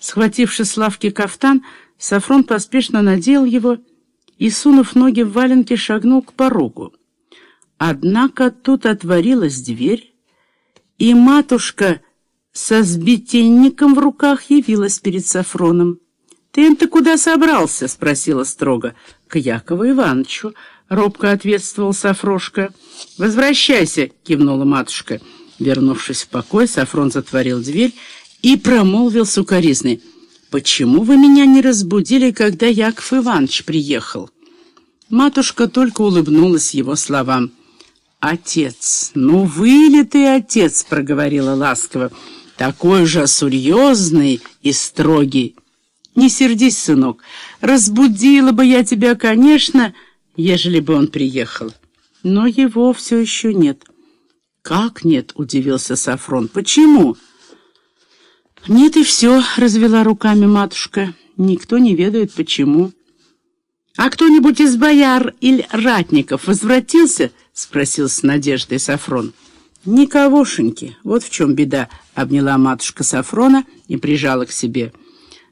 Схвативши с лавки кафтан, Сафрон поспешно надел его и, сунув ноги в валенки, шагнул к порогу. Однако тут отворилась дверь, и матушка со сбительником в руках явилась перед Сафроном. «Ты-то куда собрался?» — спросила строго. «К Якову Ивановичу», — робко ответствовал Сафрошка. «Возвращайся», — кивнула матушка. Вернувшись в покой, Сафрон затворил дверь и промолвил сукоризный. «Почему вы меня не разбудили, когда Яков Иванович приехал?» Матушка только улыбнулась его словам. «Отец, ну вы ли ты отец?» — проговорила ласково. «Такой же серьезный и строгий». «Не сердись, сынок, разбудила бы я тебя, конечно, ежели бы он приехал. Но его все еще нет». «Как нет?» — удивился Сафрон. «Почему?» «Нет, и все», — развела руками матушка. «Никто не ведает, почему». «А кто-нибудь из бояр или ратников возвратился?» — спросил с надеждой Сафрон. «Никогошеньки, вот в чем беда», — обняла матушка Сафрона и прижала к себе.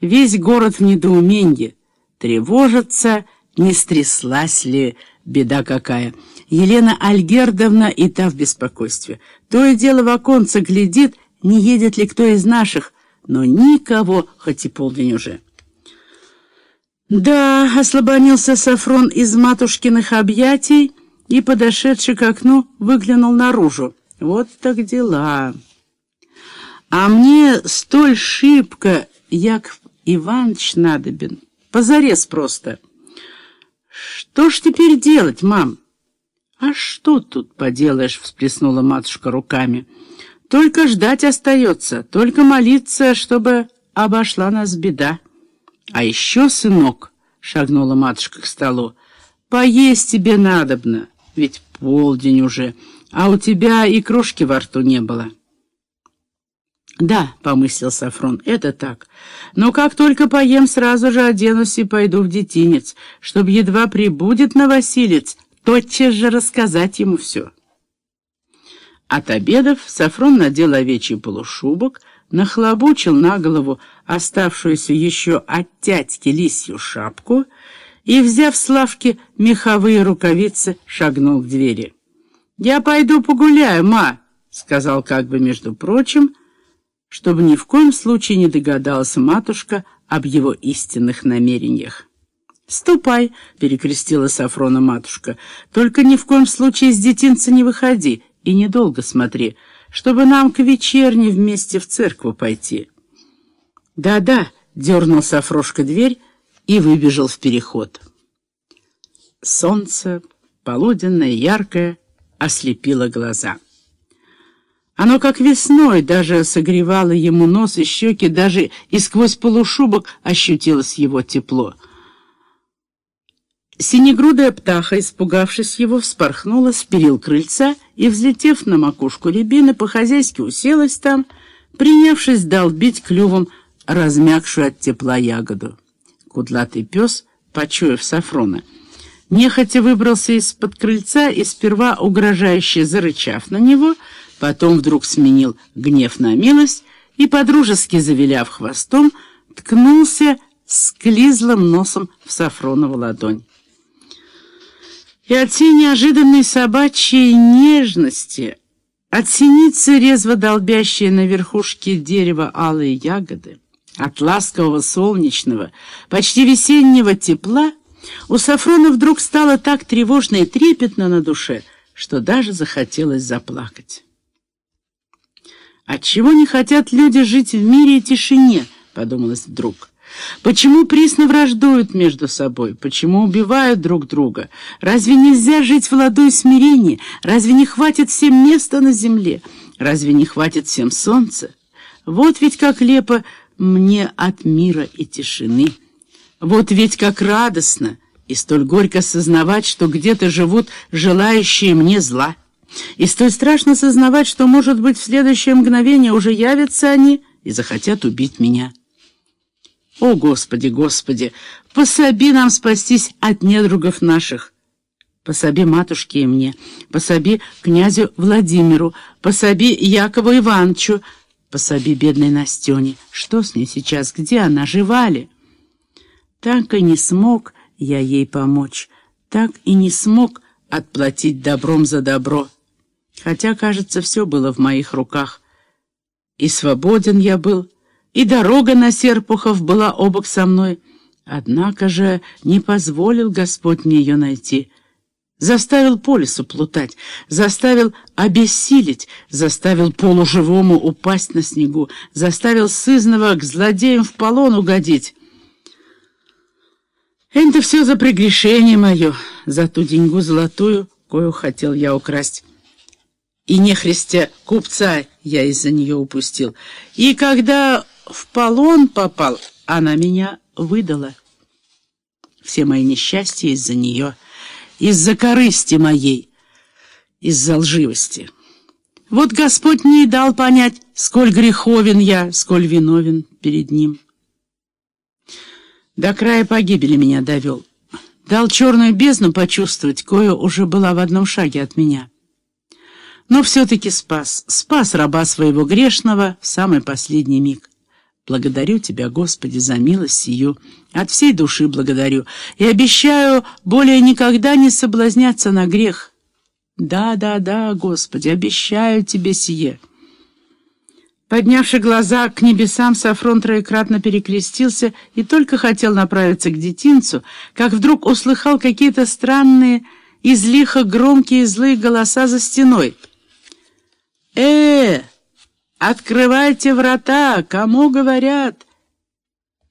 «Весь город в недоуменье. Тревожится, не стряслась ли беда какая. Елена Альгердовна и та в беспокойстве. То и дело в оконце глядит, не едет ли кто из наших, но никого, хоть и полдень уже». Да, ослабонился Сафрон из матушкиных объятий и, подошедший к окну, выглянул наружу. Вот так дела. А мне столь шибко Яков Иванович надобен. Позарез просто. Что ж теперь делать, мам? А что тут поделаешь, всплеснула матушка руками. Только ждать остается, только молиться, чтобы обошла нас беда. «А еще, сынок», — шагнула матушка к столу, — «поесть тебе надобно, ведь полдень уже, а у тебя и крошки во рту не было». «Да», — помыслил Сафрон, — «это так. Но как только поем, сразу же оденусь и пойду в детинец, чтобы едва прибудет на Василец, тотчас же рассказать ему все». От обедов Сафрон надел овечий полушубок, нахлобучил на голову оставшуюся еще от тятьки лисью шапку и, взяв с лавки меховые рукавицы, шагнул к двери. «Я пойду погуляю, ма», — сказал как бы между прочим, чтобы ни в коем случае не догадалась матушка об его истинных намерениях. «Ступай», — перекрестила Сафрона матушка, — «только ни в коем случае с детинца не выходи и недолго смотри» чтобы нам к вечерне вместе в церковь пойти. Да-да, дернул Сафрошка дверь и выбежал в переход. Солнце, полуденное, яркое, ослепило глаза. Оно, как весной, даже согревало ему нос и щеки, даже и сквозь полушубок ощутилось его тепло — Синегрудая птаха, испугавшись его, вспорхнула с перил крыльца и, взлетев на макушку рябины, по-хозяйски уселась там, принявшись долбить клювом размягшую от тепла ягоду. Кудлатый пес, почуяв Сафрона, нехотя выбрался из-под крыльца и, сперва угрожающе зарычав на него, потом вдруг сменил гнев на милость и, подружески завиляв хвостом, ткнулся с клизлым носом в Сафронову ладонь. И от всей неожиданной собачьей нежности, от синицы, резво долбящей на верхушке дерева алые ягоды, от ласкового солнечного, почти весеннего тепла, у Сафрона вдруг стало так тревожно и трепетно на душе, что даже захотелось заплакать. «Отчего не хотят люди жить в мире и тишине?» — подумалось вдруг. Почему присно враждуют между собой? Почему убивают друг друга? Разве нельзя жить в ладу и смирении? Разве не хватит всем места на земле? Разве не хватит всем солнца? Вот ведь как лепо мне от мира и тишины. Вот ведь как радостно и столь горько сознавать, что где-то живут желающие мне зла. И столь страшно сознавать, что, может быть, в следующее мгновение уже явятся они и захотят убить меня. О, Господи, Господи, пособи нам спастись от недругов наших. Пособи матушке и мне, пособи князю Владимиру, пособи Якову Ивановичу, пособи бедной Настене. Что с ней сейчас? Где она? Жива ли? Так и не смог я ей помочь. Так и не смог отплатить добром за добро. Хотя, кажется, все было в моих руках. И свободен я был, и дорога на Серпухов была обок со мной. Однако же не позволил Господь мне ее найти. Заставил по лесу плутать, заставил обессилить, заставил полуживому упасть на снегу, заставил сызного к злодеям в полон угодить. Это все за прегрешение мое, за ту деньгу золотую, кою хотел я украсть. И нехристя купца я из-за нее упустил. И когда в полон попал, она меня выдала. Все мои несчастья из-за нее, из-за корысти моей, из-за лживости. Вот Господь мне и дал понять, сколь греховен я, сколь виновен перед Ним. До края погибели меня довел. Дал черную бездну почувствовать, кое уже была в одном шаге от меня. Но все-таки спас, спас раба своего грешного в самый последний миг. Благодарю Тебя, Господи, за милость сию, от всей души благодарю, и обещаю более никогда не соблазняться на грех. Да, да, да, Господи, обещаю Тебе сие». Поднявши глаза к небесам, Сафрон троекратно перекрестился и только хотел направиться к детинцу, как вдруг услыхал какие-то странные, излихо громкие злые голоса за стеной — «Э, открывайте врата, кому говорят?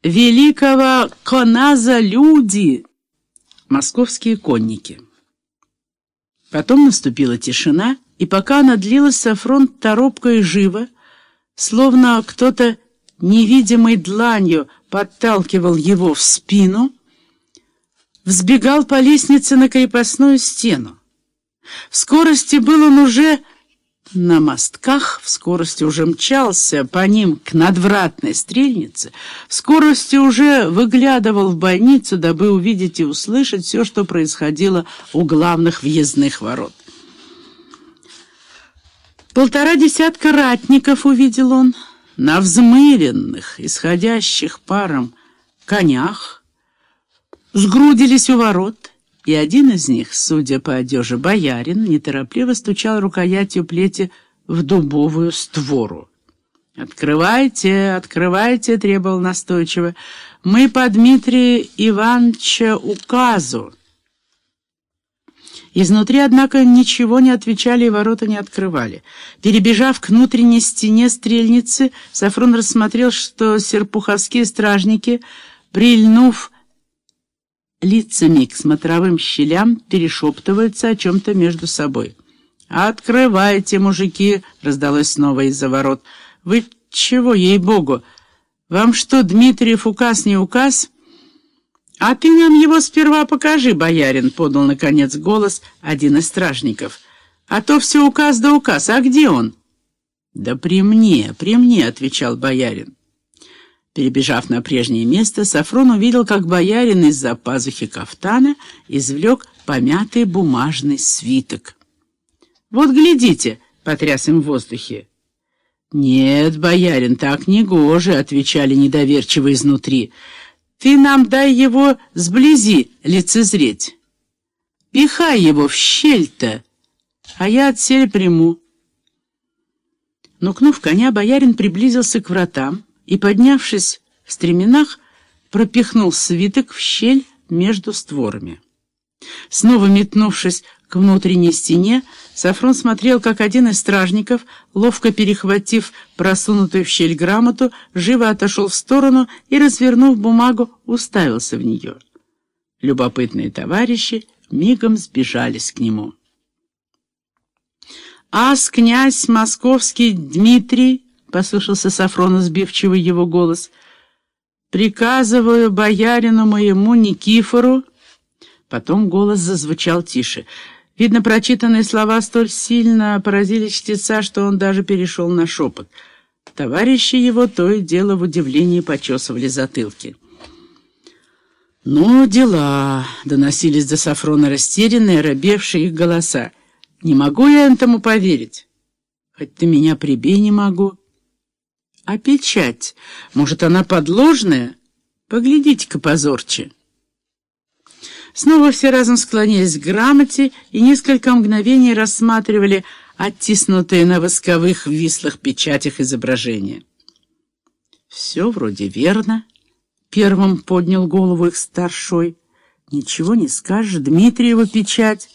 Великого Коназа люди!» Московские конники. Потом наступила тишина, и пока она длилась, Сафрон торопко и живо, словно кто-то невидимой дланью подталкивал его в спину, взбегал по лестнице на крепостную стену. В скорости был он уже на мостках в скорости уже мчался по ним к надвратной стрельнице, в скорости уже выглядывал в больницу, дабы увидеть и услышать все, что происходило у главных въездных ворот. Полтора десятка ратников увидел он на взмыленных, исходящих паром конях, сгрудились у ворот, и один из них, судя по одежде боярин, неторопливо стучал рукоятью плети в дубовую створу. «Открывайте, открывайте!» — требовал настойчиво. «Мы по Дмитрия Ивановича указу». Изнутри, однако, ничего не отвечали и ворота не открывали. Перебежав к внутренней стене стрельницы, Сафрон рассмотрел, что серпуховские стражники, прильнув лицами к смотровым щелям перешептываются о чем-то между собой. «Открывайте, мужики!» — раздалось снова из-за ворот. «Вы чего, ей-богу? Вам что, Дмитриев указ не указ?» «А ты нам его сперва покажи, боярин!» — подал, наконец, голос один из стражников. «А то все указ да указ. А где он?» «Да при мне, при мне!» — отвечал боярин. Перебежав на прежнее место, Сафрон увидел, как боярин из-за пазухи кафтана извлек помятый бумажный свиток. «Вот глядите!» — потряс им в воздухе. «Нет, боярин, так не гоже!» — отвечали недоверчиво изнутри. «Ты нам дай его сблизи лицезреть. Пихай его в щель-то, а я отсель приму». Нукнув коня, боярин приблизился к вратам, и, поднявшись в стременах, пропихнул свиток в щель между створами. Снова метнувшись к внутренней стене, Сафрон смотрел, как один из стражников, ловко перехватив просунутую в щель грамоту, живо отошел в сторону и, развернув бумагу, уставился в нее. Любопытные товарищи мигом сбежались к нему. «Ас, князь московский Дмитрий!» — послышался Сафрона сбивчивый его голос. «Приказываю боярину моему Никифору...» Потом голос зазвучал тише. Видно, прочитанные слова столь сильно поразили чтеца, что он даже перешел на шепот. Товарищи его то и дело в удивлении почесывали затылки. «Ну, дела!» — доносились до Сафрона растерянные, робевшие их голоса. «Не могу я этому поверить. Хоть ты меня прибей, не могу». А печать, может, она подложная? Поглядите-ка позорче. Снова все разом склонились к грамоте и несколько мгновений рассматривали оттиснутые на восковых вислых печатях изображения. «Все вроде верно», — первым поднял голову их старшой. «Ничего не скажешь, Дмитриева печать».